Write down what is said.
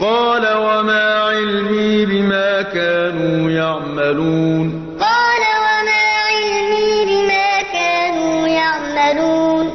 قال وما علمي بما كانوا يعملون. قال وما علمي بما كانوا يعملون.